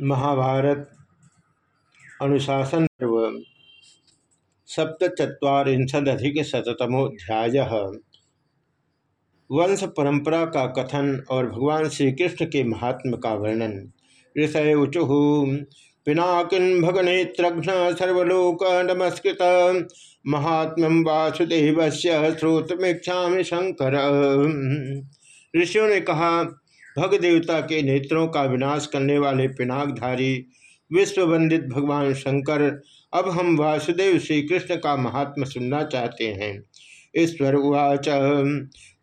महाभारत अनुशासन पर्व सप्तचत्वारिंशदधिक शतमोध्याय वंश परंपरा का कथन और भगवान श्री कृष्ण के महात्म का वर्णन। ऋषय उचु पिनाकिन भगनेत्रघ्न सर्वलोक नमस्कृत महात्म वासुदेव से श्रोतमीक्षा शंकर ऋषियों ने कहा भग देवता के नेत्रों का विनाश करने वाले पिनाकधारी, विश्ववंदित भगवान शंकर, अब हम वासुदेव श्री कृष्ण का महात्मा सुनना चाहते हैं। ईश्वर उवाच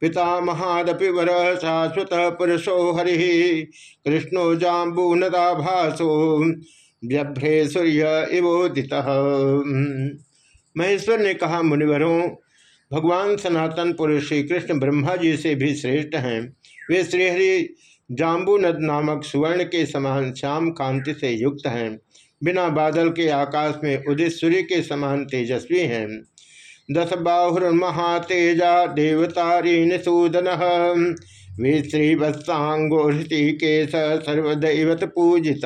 पिता महादपि वर शाश्वत पुरुषो हरि, कृष्णो जाम्बूनदा भासो, व्यभ्रे सूर्य इवोदित। महेश्वर ने कहा, मुनिवरों, भगवान सनातन पुरुष श्री कृष्ण ब्रह्मा जी से भी श्रेष्ठ हैं। वे श्रीहरि जाम्बूनद नामक सुवर्ण के समान श्याम कांति से युक्त हैं। बिना बादल के आकाश में उदित सूर्य के समान तेजस्वी हैं। दस बाहुर्महातेजा देवतारी सूदन। वे श्री श्रीवत्सांगोषि के सर्वदैवत पूजित।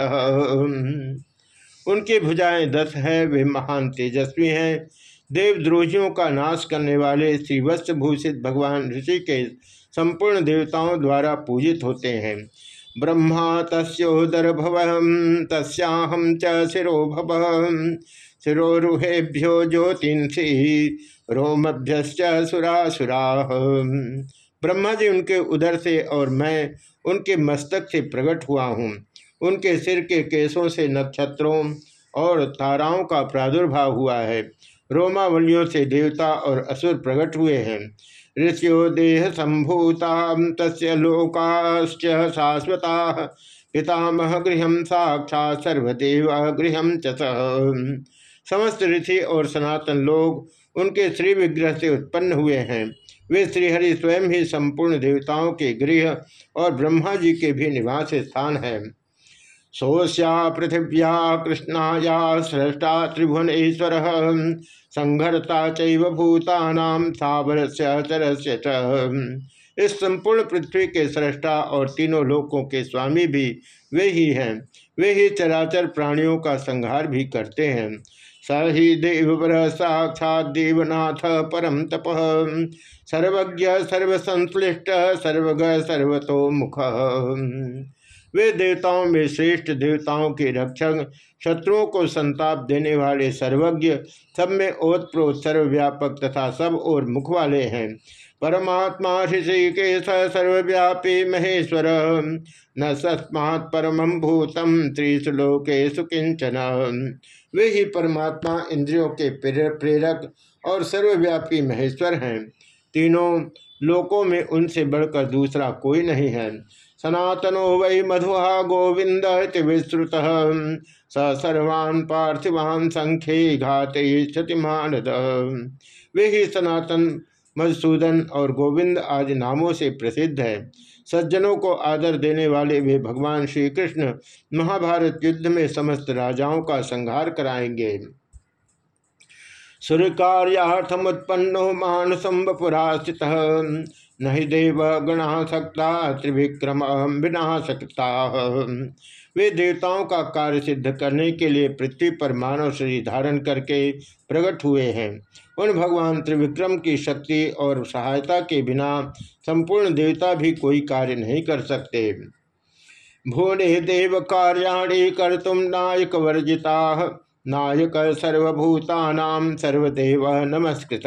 उनकी भुजाएँ दस है, वे महान तेजस्वी हैं। देवद्रोहियों का नाश करने वाले श्री वस्त्रभूषित भगवान ऋषि के संपूर्ण देवताओं द्वारा पूजित होते हैं। ब्रह्मा तस्ोदर भव तस्याहम च शिरो भव शिरोरुहेभ्यो ज्योतिषि रोमभ्य सुरासुरा। ब्रह्मा जी उनके उदर से और मैं उनके मस्तक से प्रकट हुआ हूँ। उनके सिर के केसों से नक्षत्रों और ताराओं का प्रादुर्भाव हुआ है। रोमावलियों से देवता और असुर प्रकट हुए हैं। ऋषियो देह संभूता तस् लोकाश्च शाश्वता। पितामह गृह साक्षात सर्वदेव गृह च समस्त ऋषि और सनातन लोग उनके श्री विग्रह से उत्पन्न हुए हैं। वे श्रीहरि स्वयं ही संपूर्ण देवताओं के गृह और ब्रह्मा जी के भी निवास स्थान है। सोस्या पृथिव्या कृष्णाया सृष्टा त्रिभुवनेश्वर। संघरता चूतानाम सावर चरस्य इस संपूर्ण पृथ्वी के सृष्टा और तीनों लोकों के स्वामी भी वे ही हैं। वे ही चराचर प्राणियों का संहार भी करते हैं। स ही देववर साक्षात देवनाथ परम तप। सर्वज्ञ सर्वसंश्लिष्ट सर्वग सर्वतो मुख वे देवताओं में श्रेष्ठ देवताओं के रक्षक, शत्रुओं को संताप देने वाले सर्वज्ञ, सब में ओतप्रोत, सर्वव्यापक तथा सब और मुख वाले हैं। परमात्मा ऋषिकेश सर्वव्यापी महेश्वर, न सस्मात् परम भूतम त्रिशलोकेशु किंचन वे ही परमात्मा इंद्रियों के प्रेरक और सर्वव्यापी महेश्वर हैं। तीनों लोकों में उनसे बढ़कर दूसरा कोई नहीं है। सनातनो वै मधुहा गोविंद विश्रुत स सर्वान् पार्थिवान संख्ये घाते क्षतिमान वे ही सनातन, मधुसूदन और गोविंद आदि नामों से प्रसिद्ध है। सज्जनों को आदर देने वाले वे भगवान श्री कृष्ण महाभारत युद्ध में समस्त राजाओं का संहार कराएँगे। सूर्यकार्याथमुत्पन्नो मानसम पुरास्थित न ही देव गणा सकता, त्रिविक्रम बिना सकता। वे देवताओं का कार्य सिद्ध करने के लिए पृथ्वी पर मानव शरीर धारण करके प्रकट हुए हैं। उन भगवान त्रिविक्रम की शक्ति और सहायता के बिना संपूर्ण देवता भी कोई कार्य नहीं कर सकते। भूने देव कार्याणी कर तुम नायक वर्जिता, नायक सर्वभूता सर्वदेव नमस्कृत।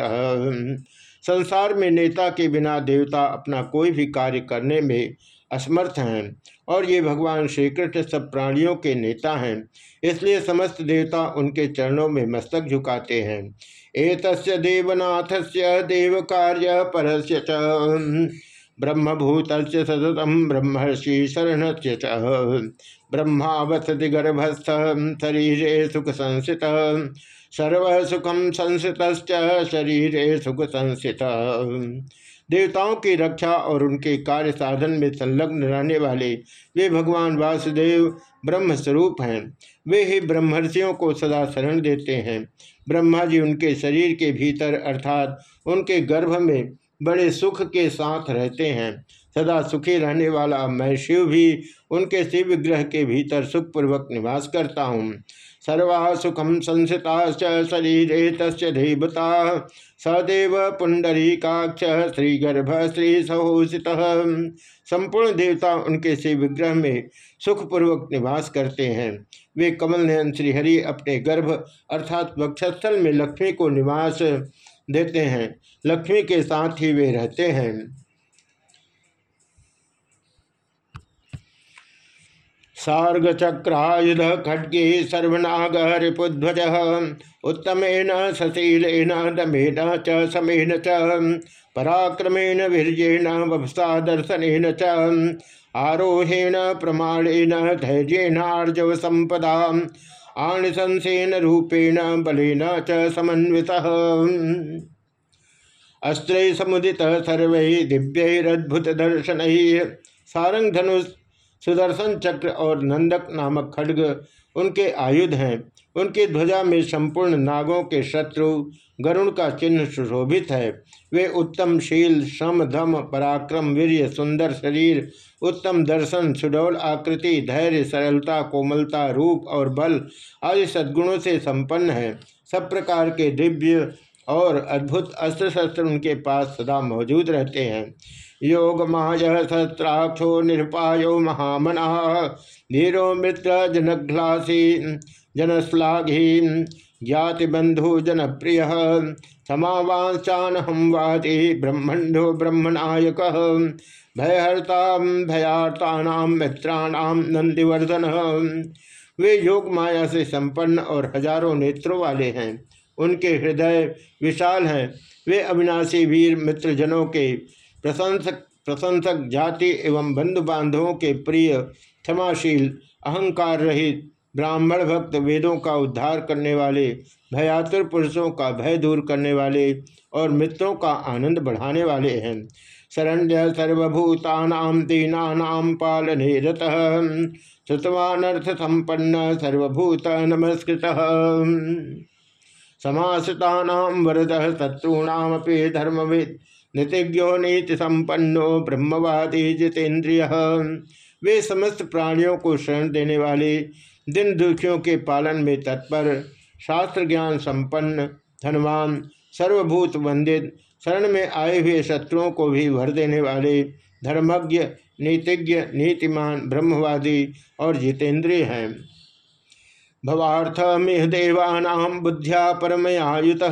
संसार में नेता के बिना देवता अपना कोई भी कार्य करने में असमर्थ हैं और ये भगवान श्री कृष्ण सब प्राणियों के नेता हैं। इसलिए समस्त देवता उनके चरणों में मस्तक झुकाते हैं। एक देवनाथ से देव कार्य परस्य ब्रह्मभूत सततम ब्रह्मर्षि शरण से ब्रह्मा वसति गर्भस्थ शरीर सुख संसित सर्व सुखम संसित शरीर सुख संसित देवताओं की रक्षा और उनके कार्य साधन में संलग्न रहने वाले वे भगवान वासुदेव ब्रह्म स्वरूप हैं। वे ही ब्रह्मर्षियों को सदा शरण देते हैं। ब्रह्मा जी उनके शरीर के भीतर अर्थात उनके गर्भ में बड़े सुख के साथ रहते हैं। सदा सुखी रहने वाला मैं शिव भी उनके शिव ग्रह के भीतर सुखपूर्वक निवास करता हूँ। सर्वा सुखम संसिता शरीर तस्वता सदेव पुंडरीकाक्ष श्री गर्भ श्री सहोषित। संपूर्ण देवता उनके शिव विग्रह में सुखपूर्वक निवास करते हैं। वे कमल नयन श्रीहरि अपने गर्भ अर्थात वक्षस्थल में लक्ष्मी को निवास देते हैं। लक्ष्मी के साथ ही वे रहते हैं। सार्ग चक्रायुध खड्गे सर्वनाग रिपुध्वज उत्तमेन सशीलेन दमेन च समेन च। पराक्रमेण वीर्येण वभसा दर्शन च। आरोहेण प्रमाणेन धैर्येणार्जव संपदा। आणिशंसेन रूपेण बलेन च समन्वितः। अस्त्रै समुदित सर्व दिव्यैरद्भुत दर्शन सारंग धनुष सुदर्शन चक्र और नंदक नामक खड्ग उनके आयुध हैं। उनकी ध्वजा में संपूर्ण नागों के शत्रु गरुण का चिन्ह सुशोभित है। वे उत्तम शील श्रम धम पराक्रम वीर्य सुंदर शरीर, उत्तम दर्शन, सुडौल आकृति, धैर्य, सरलता, कोमलता, रूप और बल आदि सद्गुणों से संपन्न है। सब प्रकार के दिव्य और अद्भुत अस्त्र शस्त्र उनके पास सदा मौजूद रहते हैं। योग माय सहस्राक्षो निरुपायो महामना। धीरो मित्र जनघ्लासी जनश्लाघी ज्ञाति बंधु जनप्रिय। समावाचान हम वादी ब्रह्मण्डो ब्रह्मनायक। भयहर्ता भयार्ता मित्राणाम नंदिवर्धन वे योग माया से संपन्न और हज़ारों नेत्रों वाले हैं। उनके हृदय विशाल हैं। वे अविनाशी वीर मित्रजनों के प्रशंसक प्रशंसक जाति एवं बंधु बांधवों के प्रिय, क्षमाशील अहंकार रहित ब्राह्मण भक्त वेदों का उद्धार करने वाले, भयातुर पुरुषों का भय दूर करने वाले और मित्रों का आनंद बढ़ाने वाले हैं। शरण्य सर्वभूतानाम दीनानाम पालने रतः। श्रुतवानर्थ संपन्न सर्वभूत नमस्कृत समासता वरद शत्रूणामपि धर्मविद नीतिज्ञो नीति संपन्नो ब्रह्मवादी जितेन्द्रिय। वे समस्त प्राणियों को शरण देने वाले, दिन दुखियों के पालन में तत्पर शास्त्र ज्ञान संपन्न, धनवान, सर्वभूत वंदित, शरण में आए हुए शत्रुओं को भी भर देने वाले, धर्मज्ञ, नीतिज्ञ, नीतिमान, ब्रह्मवादी और जितेंद्रिय हैं। भवार्थमिह देवानां बुद्ध्या परमयायुत।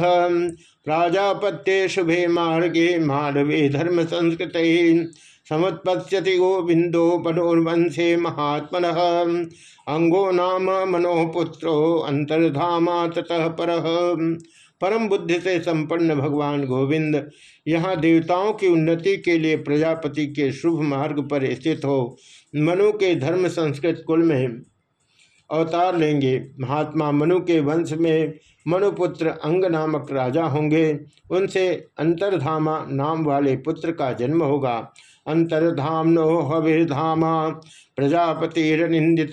प्राजापत्ये शुभे मार्गे मानवे धर्म संस्कृत समुत्पत्ति गोविंदो मनोर्वंशे महात्मन। अंगो नाम मनोपुत्रो अंतर्धामा ततः पर। परम बुद्धि से संपन्न भगवान गोविंद, यहाँ देवताओं की उन्नति के लिए प्रजापति के शुभ मार्ग पर स्थित हो। मनु के धर्म संस्कृत कुल में अवतार लेंगे। महात्मा मनु के वंश में मनुपुत्र अंग नामक राजा होंगे। उनसे अंतर्धामा नाम वाले पुत्र का जन्म होगा। अंतर्धाम नो हविर्धामा, प्रजापतिरनिंदित,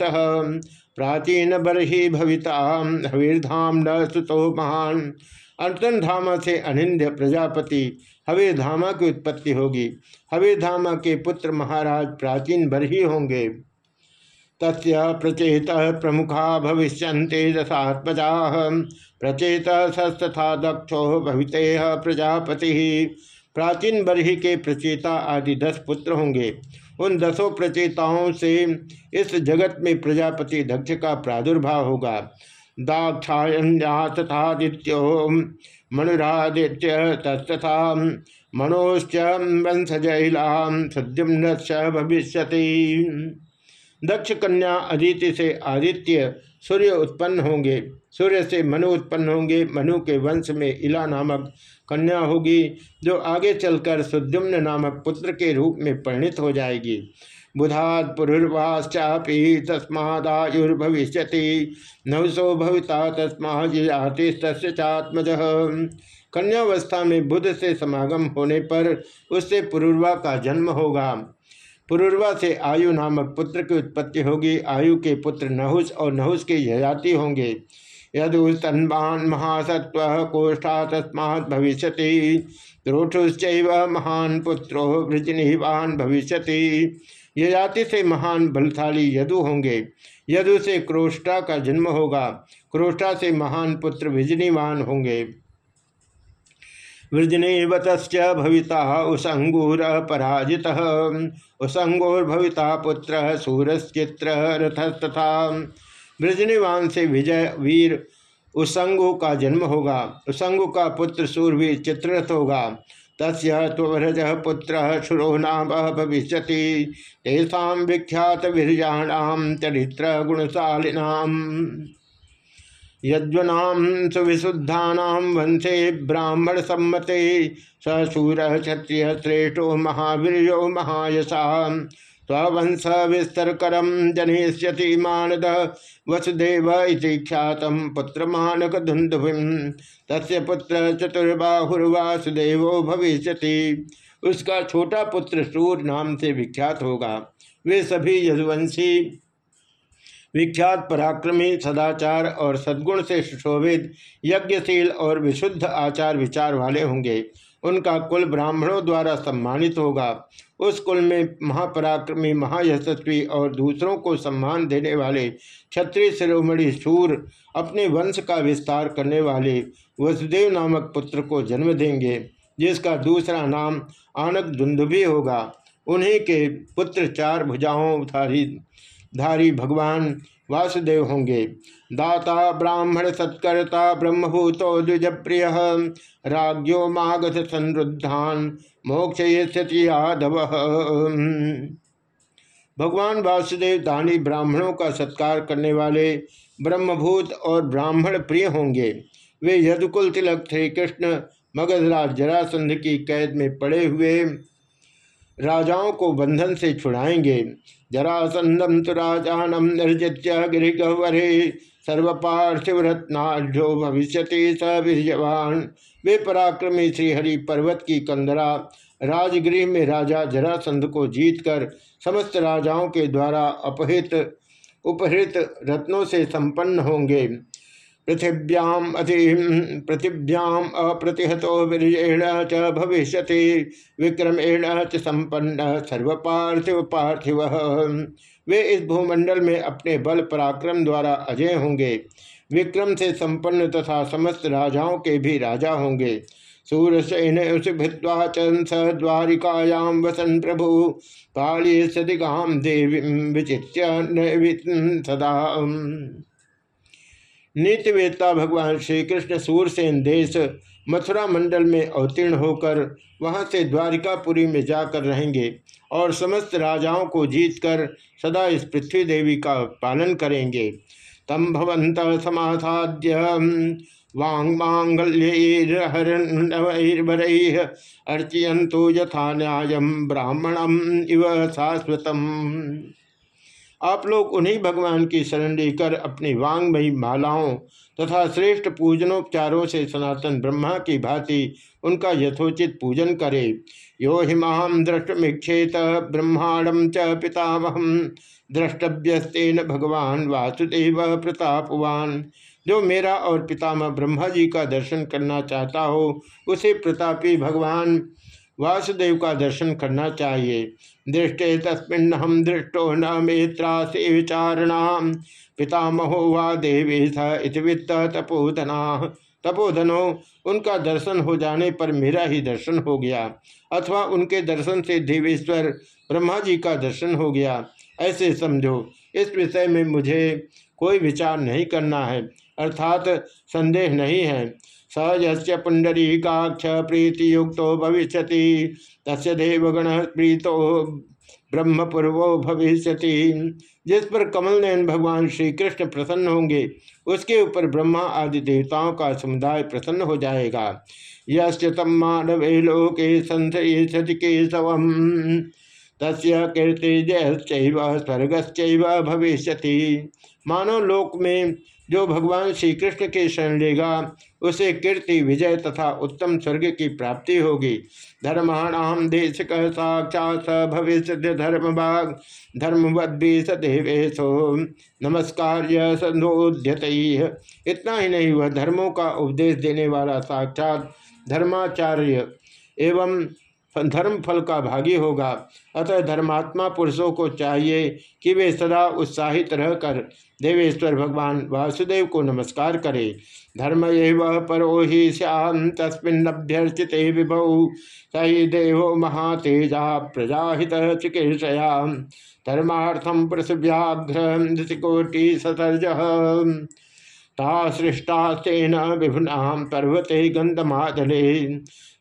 प्राचीन बर बरही भविता, हविर्धाम न सुतो महान। अंतर्धामा से अनिंद्य प्रजापति, हविर्धामा की उत्पत्ति होगी। हविर्धामा के पुत्र महाराज प्राचीन बरही होंगे। तस्य प्रचेत प्रमुखा भविष्य दशात्मजा प्रचेत सस्तथा दक्षो भविते प्रजापति। प्राचीन बरही के प्रचेता आदि दस पुत्र होंगे। उन दसों प्रचेताओं से इस जगत में प्रजापति दक्ष का प्रादुर्भाव होगा। दाक्षायण्या तथादित्यो मनुरादित्य तथा मनोश्च वंशजैला सद्युम्न भविष्य दक्ष कन्या अदिति से आदित्य सूर्य उत्पन्न होंगे। सूर्य से मनु उत्पन्न होंगे। मनु के वंश में इला नामक कन्या होगी, जो आगे चलकर सुद्युम्न नामक पुत्र के रूप में परिणित हो जाएगी। बुधात पुरुर्वाश्चापी तस्मादायुर्भविष्य नवसो भविता तस्माति चात्मज। कन्यावस्था में बुध से समागम होने पर उससे पुरुर्वा का जन्म होगा। पुरुर्वा से आयु नामक पुत्र की उत्पत्ति होगी। आयु के पुत्र नहुस और नहुस के यजाति होंगे। यदु तन्वान महासत्व कोष्ठा तस्मा भविष्य त्रोठुश्च महान पुत्रो वृजनिवान भविष्य जाति से महान बलशाली यदु होंगे। यदु से क्रोष्टा का जन्म होगा। क्रोष्टा से महान पुत्र विजनीवान होंगे। वृजनेवत भविता उसंगूर पराजित। उसंगोर्भविता पुत्र सूरश्चित्र रथ तथा वृजनिवान से विजय वीर उसंगु का जन्म होगा। उसंगु का पुत्र सूरवीर चित्ररथ होगा। तस्वरज पुत्र शुरो नाम भविष्य तेषा विख्यात वीरजाणाम चरित्र गुणशालिनाम यज्वनाम सुविशुद्धा वंशे ब्राह्मण सम्मते। सूर क्षत्रिय श्रेष्ठो महावीर महायशा। स्वंश विस्तरकरम जनिष्यति मानद वसुदेव ख्यात पुत्र मानक धुंधुभिम तस्य पुत्र चतुर्बाहुर्वासुदेवो भविष्य उसका छोटा पुत्र सूर नाम से विख्यात होगा। वे सभी यदुवंशी विख्यात पराक्रमी, सदाचार और सद्गुण से सुशोभित, यज्ञशील और विशुद्ध आचार विचार वाले होंगे। उनका कुल ब्राह्मणों द्वारा सम्मानित होगा। उस कुल में महापराक्रमी, महायशस्वी और दूसरों को सम्मान देने वाले क्षत्रिय शिरोमणि सूर अपने वंश का विस्तार करने वाले वसुदेव नामक पुत्र को जन्म देंगे, जिसका दूसरा नाम आनक दुंदुभी होगा। उन्हीं के पुत्र चार भुजाओं धारी धारी भगवान वासुदेव होंगे। दाता, ब्राह्मण, सत्कर्ता, ब्रह्मभूतो द्विज प्रिय राज्यो मागध, संरुद्धान, मोक्ष यादव। भगवान वासुदेव दानी ब्राह्मणों का सत्कार करने वाले ब्रह्मभूत और ब्राह्मण प्रिय होंगे। वे यदुकुल तिलक श्री कृष्ण मगधराज जरासंध की कैद में पड़े हुए राजाओं को बंधन से छुड़ाएँगे। जरासंदम तो राजानम निर्जित्य गिरिगहवरे सर्वपार्थिवरत्नाढ़ो भविष्य स वीरवान वे पराक्रमी श्रीहरि पर्वत की कंदरा, राजगृह में राजा जरासंध को जीतकर समस्त राजाओं के द्वारा अपहित उपहृत रत्नों से संपन्न होंगे। पृथिव्याम अति पृथिव्याम अप्रतिहतो वीरेण च भविष्य विक्रमेण च संपन्न सर्वपार्थिव पार्थिव पार्थिव वे इस भूमंडल में अपने बल पराक्रम द्वारा अजय होंगे। विक्रम से संपन्न तथा समस्त राजाओं के भी राजा होंगे। सूरसेन भित्वा च द्वारिकायां वसन प्रभु। पाली सदिगाम देवी विचित्य सदा नीतिवेत्ता भगवान श्री कृष्ण सूरसेन देश मथुरा मंडल में अवतीर्ण होकर वहाँ से द्वारिकापुरी में जाकर रहेंगे और समस्त राजाओं को जीतकर सदा इस पृथ्वी देवी का पालन करेंगे। तम भवंत समासाद्य वांगमांगल्यैर्हरैर्भरैः अर्चयन्तु यथा न्याय ब्राह्मणम इव शाश्वतम। आप लोग उन्हीं भगवान की शरण लेकर अपनी वांगमयी मालाओं तथा श्रेष्ठ पूजनोपचारों से सनातन ब्रह्मा की भांति उनका यथोचित पूजन करें। यो हिमाम दृष्टमीक्षेत ब्रह्मांडम च पितामह। द्रष्टव्यस्तेन भगवान वासुदेव प्रतापवान। जो मेरा और पितामह ब्रह्मा जी का दर्शन करना चाहता हो, उसे प्रतापी भगवान वासुदेव का दर्शन करना चाहिए। दृष्टे तस्मिन हम दृष्टो न मेत्रा से विचारणा। पितामहो वा देवी वित्त तपोधना। तपोधनो, उनका दर्शन हो जाने पर मेरा ही दर्शन हो गया। अथवा उनके दर्शन से देवेश्वर ब्रह्मा जी का दर्शन हो गया। ऐसे समझो, इस विषय में मुझे कोई विचार नहीं करना है, अर्थात संदेह नहीं है। सहज पुंडरीकाक्ष प्रीति युक्त भविष्य तस्य देवगण प्रीतो ब्रह्मपूर्वो भविष्य जिस पर कमल नयन भगवान श्री कृष्ण प्रसन्न होंगे, उसके ऊपर ब्रह्मा आदि देवताओं का समुदाय प्रसन्न हो जाएगा। यम मानवे लोके संसति केशव तस्य कीर्ति जयश्चैव, स्वर्गश्चैव भविष्य मानव लोक में जो भगवान श्री कृष्ण के शरण लेगा उसे कीर्ति, विजय तथा उत्तम स्वर्ग की प्राप्ति होगी। धर्माणाम देश कह साक्षात भविष्य धर्म भाग धर्मवद्भी सदेवेशो नमस्कार इतना ही नहीं, वह धर्मों का उपदेश देने वाला साक्षात धर्माचार्य एवं धर्म फल का भागी होगा। अतः धर्मात्मा पुरुषों को चाहिए कि वे सदा उत्साहित रहकर देवेश्वर भगवान वासुदेव को नमस्कार करें। धर्म एव परो ही श्याम तस्मिन्नभ्यर्चित विभौ। सही देव महातेजा प्रजाहित चिकीर्षया धर्मार्थम पृथ्व्याघ्र कोटि सतर्ज ता सृष्टास्तेन विभुना पर्वते गंधमादले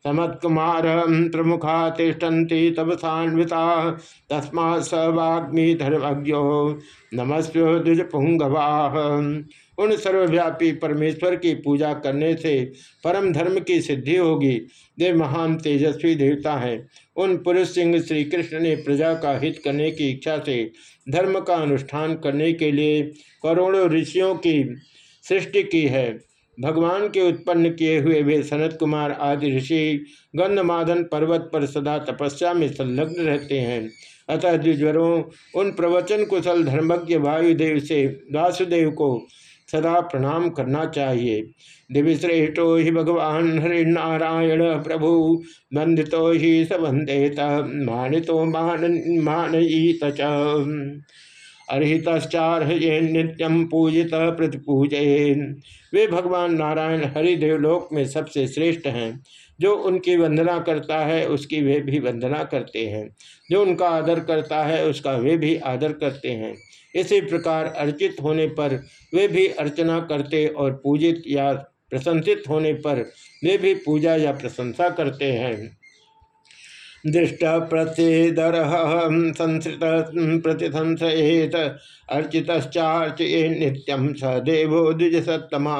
समत्कुमार प्रमुखा तिष्ठन्ति तपसान्विता तस्मा स धर्मज्ञो नमस्व द्विज पुंगवाह उन सर्वव्यापी परमेश्वर की पूजा करने से परम धर्म की सिद्धि होगी। वे महान तेजस्वी देवता हैं। उन पुरुष सिंह श्री कृष्ण ने प्रजा का हित करने की इच्छा से धर्म का अनुष्ठान करने के लिए करोड़ों ऋषियों की सृष्टि की है। भगवान के उत्पन्न किए हुए वे सनत कुमार आदि ऋषि गंधमादन पर्वत पर सदा तपस्या में संलग्न रहते हैं। अतः द्विज्वरों उन प्रवचन कुशल धर्मज्ञ वायुदेव से वासुदेव को सदा प्रणाम करना चाहिए। दिव्य श्रेष्ठो ही भगवान हरिनारायण प्रभु बंधितो ही सबंधेत मानितो मान मानयीत अर्तश्चार्हये नित्यम पूजित प्रतिपूजयेन। वे भगवान नारायण हरिदेव लोक में सबसे श्रेष्ठ हैं। जो उनकी वंदना करता है, उसकी वे भी वंदना करते हैं। जो उनका आदर करता है, उसका वे भी आदर करते हैं। इसी प्रकार अर्चित होने पर वे भी अर्चना करते और पूजित या प्रशंसित होने पर वे भी पूजा या प्रशंसा करते हैं। दृष्ट प्रत्येदर संसृत प्रतिसंसयेत अर्चितश्चार्चये नित्यम स देवो द्विज सत्तमा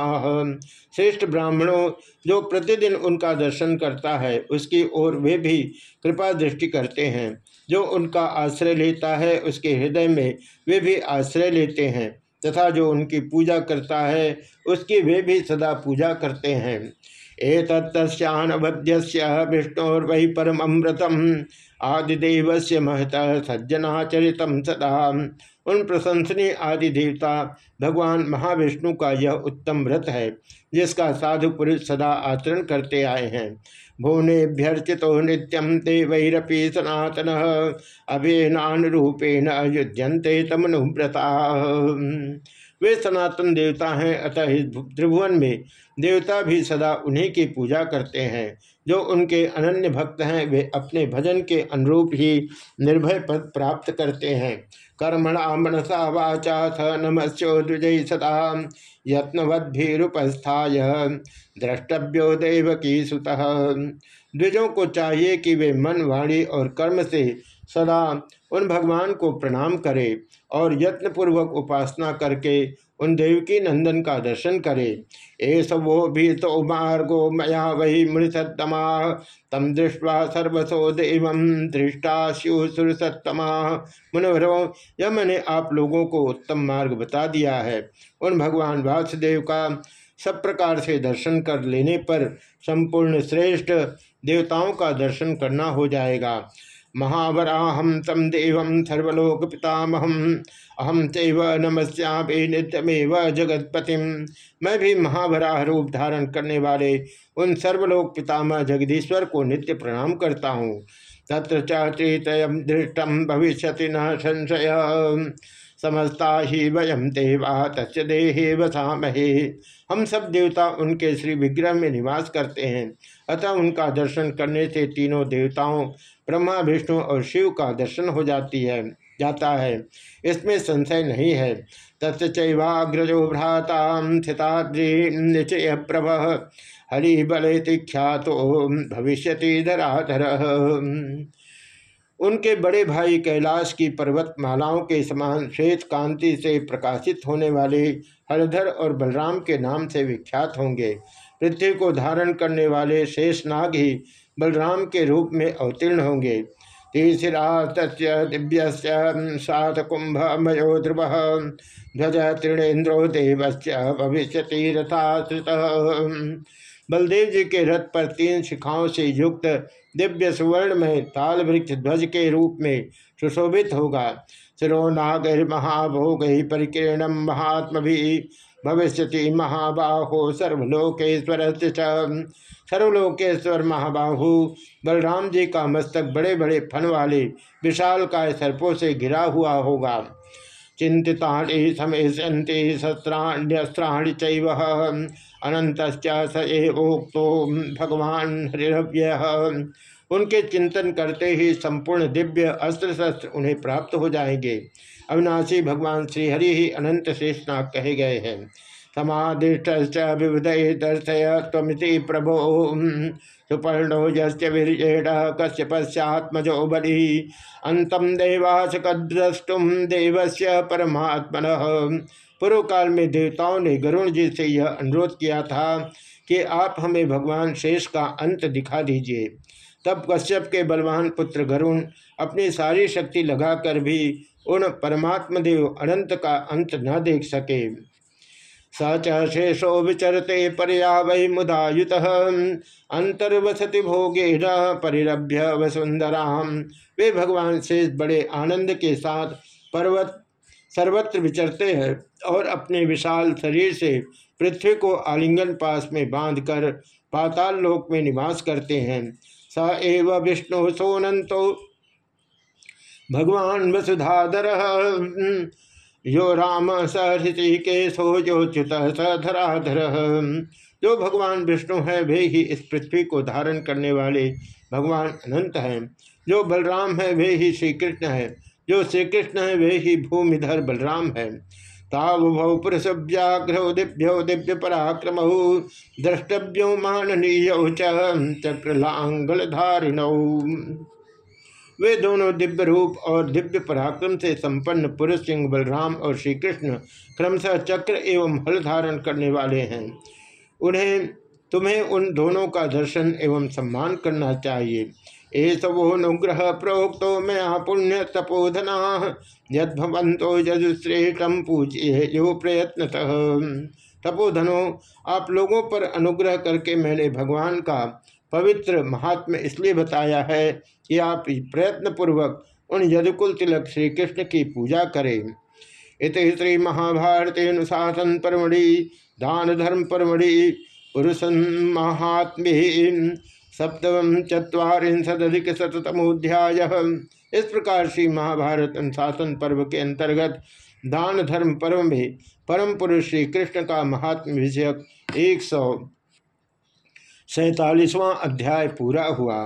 श्रेष्ठ ब्राह्मणों, जो प्रतिदिन उनका दर्शन करता है, उसकी ओर वे भी कृपा दृष्टि करते हैं। जो उनका आश्रय लेता है, उसके हृदय में वे भी आश्रय लेते हैं, तथा जो उनकी पूजा करता है, उसकी वे भी सदा पूजा करते हैं। एतत्स्यानवध्य विष्णुर्वि परम अमृतम आदिदेव से महत सज्जनाचरित सदा। उन प्रशंसनीय आदि देवता भगवान महाविष्णु का यह उत्तम व्रत है, जिसका साधु पुरुष सदा आचरण करते आए हैं। भुवनेभ्यर्चितो नित्यम ते वैरपी सनातन अभिनान रूपेण युध्यंते तमनुव्रता। वे सनातन देवता हैं, अतः त्रिभुवन में देवता भी सदा उन्हीं की पूजा करते हैं। जो उनके अनन्य भक्त हैं, वे अपने भजन के अनुरूप ही निर्भय पद प्राप्त करते हैं। कर्मणा मनसा वाचा थ नमस्ो द्विजय सदा यत्नवद्भिपस्थाय द्रष्टव्यो देव की सुत। द्विजों को चाहिए कि वे मन, वाणी और कर्म से सदा उन भगवान को प्रणाम करे और यत्नपूर्वक उपासना करके उन देवकी नंदन का दर्शन करे। एस वो भी तो मार्गो मया वही मृषतमा तम दृष्टवा सर्वसो देव दृष्टा शिव सत्तमा मुनवरो यह मैंने आप लोगों को उत्तम मार्ग बता दिया है। उन भगवान वासुदेव का सब प्रकार से दर्शन कर लेने पर संपूर्ण श्रेष्ठ देवताओं का दर्शन करना हो जाएगा। महावराहम तम देव सर्वलोक पितामहम अहम तेव नमस्यापे नित्यमेव जगतपतिम मैं भी महावराह रूप धारण करने वाले उन सर्वलोक पितामह जगदीश्वर को नित्य प्रणाम करता हूँ। तत्र चेत दृष्टम भविष्य न संशय। समस्ता ही वयम देवा तस् देहे वसामहे हम सब देवता उनके श्री विग्रह में निवास करते हैं। अतः उनका दर्शन करने से तीनों देवताओं, ब्रह्मा, विष्णु और शिव का दर्शन हो जाती है, जाता है। इसमें संशय नहीं है। तत्चैवाग्रजो भ्राता स्थिताद्रिचय प्रभ। हरि बल ख्यातो भविष्य धराधर। उनके बड़े भाई कैलाश की पर्वत मालाओं के समान श्वेत कांति से प्रकाशित होने वाले हरधर और बलराम के नाम से विख्यात होंगे। पृथ्वी को धारण करने वाले शेष नाग ही बलराम के रूप में अवतीर्ण होंगे। तीसरा दिव्य सात कुंभ मयो ध्रुव ध्वज तृणेन्द्रो देवस्य भविष्य रथाश्रित। बलदेव जी के रथ पर तीन शिखाओं से युक्त दिव्य सुवर्ण में ताल वृक्ष ध्वज के रूप में सुशोभित होगा। शिरो नागर महाभोग परिकीर्णम, महात्म भी भविष्य महाबाहो सर्वलोकेश्वर सर्वलोकेश्वर महाबाहु, बलराम जी का मस्तक बड़े बड़े फन वाले, विशाल काय सर्पों से घिरा हुआ होगा। चिंतितानि समेशंति शस्त्राण्यस्त्राणि अनंत स एवोक्तो भगवान हरिभ्य उनके चिंतन करते ही संपूर्ण दिव्य अस्त्र शस्त्र उन्हें प्राप्त हो जाएँगे। अविनाशी भगवान श्रीहरि ही अनंत शेषनाग कहे गए हैं। समादिष्ट विविधय दर्शय तमिति प्रभो। सुपर्णो यीर्जेण कस्य पश्चात्मजो बलि। अंतम देवासकद्रष्टुम देवस्य परमात्मन। पूर्व काल में देवताओं ने गरुण जी से यह अनुरोध किया था कि आप हमें भगवान शेष का अंत दिखा दीजिए। तब कश्यप के बलवान पुत्र गरुण अपनी सारी शक्ति लगाकर भी उन परमात्मदेव अनंत का अंत न देख सके। स शेषो विचरते पर्या वै मुदायुत। अंतर्वसति भोगे न परिरभ्य वसुंधरा वे भगवान शेष बड़े आनंद के साथ पर्वत, सर्वत्र विचरते हैं और अपने विशाल शरीर से पृथ्वी को आलिंगन पास में बांधकर पाताल लोक में निवास करते हैं। स एव विष्णु सोनंतो भगवान वसुधाधर यो राम स ऋषिकेशो जो च्युत स धराधर जो भगवान विष्णु है, वे ही इस पृथ्वी को धारण करने वाले भगवान अनंत हैं। जो बलराम है, वे ही श्री कृष्ण है। जो श्री कृष्ण है, वे ही भूमिधर बलराम है। तावभौ पुरुष व्याघ्रौ दिव्यो दिव्य पराक्रम, द्रष्टव्यो माननीय चक्रलांगल वे दोनों दिव्य रूप और दिव्य पराक्रम से संपन्न पुरुष सिंह बलराम और श्री कृष्ण क्रमशः चक्र एवं हल धारण करने वाले हैं। उन्हें, तुम्हें उन दोनों का दर्शन एवं सम्मान करना चाहिए। एसवोनुग्रह प्रोक्तो मैं पुण्य तपोधना यदवंतो यजुश्रेष्ठम पूजिए जो प्रयत्न तपोधनो, आप लोगों पर अनुग्रह करके मैंने भगवान का पवित्र महात्मा इसलिए बताया है कि आप प्रयत्न पूर्वक उन यदुकुल तिलक श्री कृष्ण की पूजा करें। इत श्री महाभारत अनुशासन परमढ़ि दान धर्म परमढ़ि, पुरुष महात्म्य सप्तम चुरीशदिक शतमोध्याय इस प्रकार श्री महाभारत अनुशासन पर्व के अंतर्गत दान धर्म पर्व में परम पुरुष श्री कृष्ण का महात्म विषयक एक सौ सैतालीसवां अध्याय पूरा हुआ।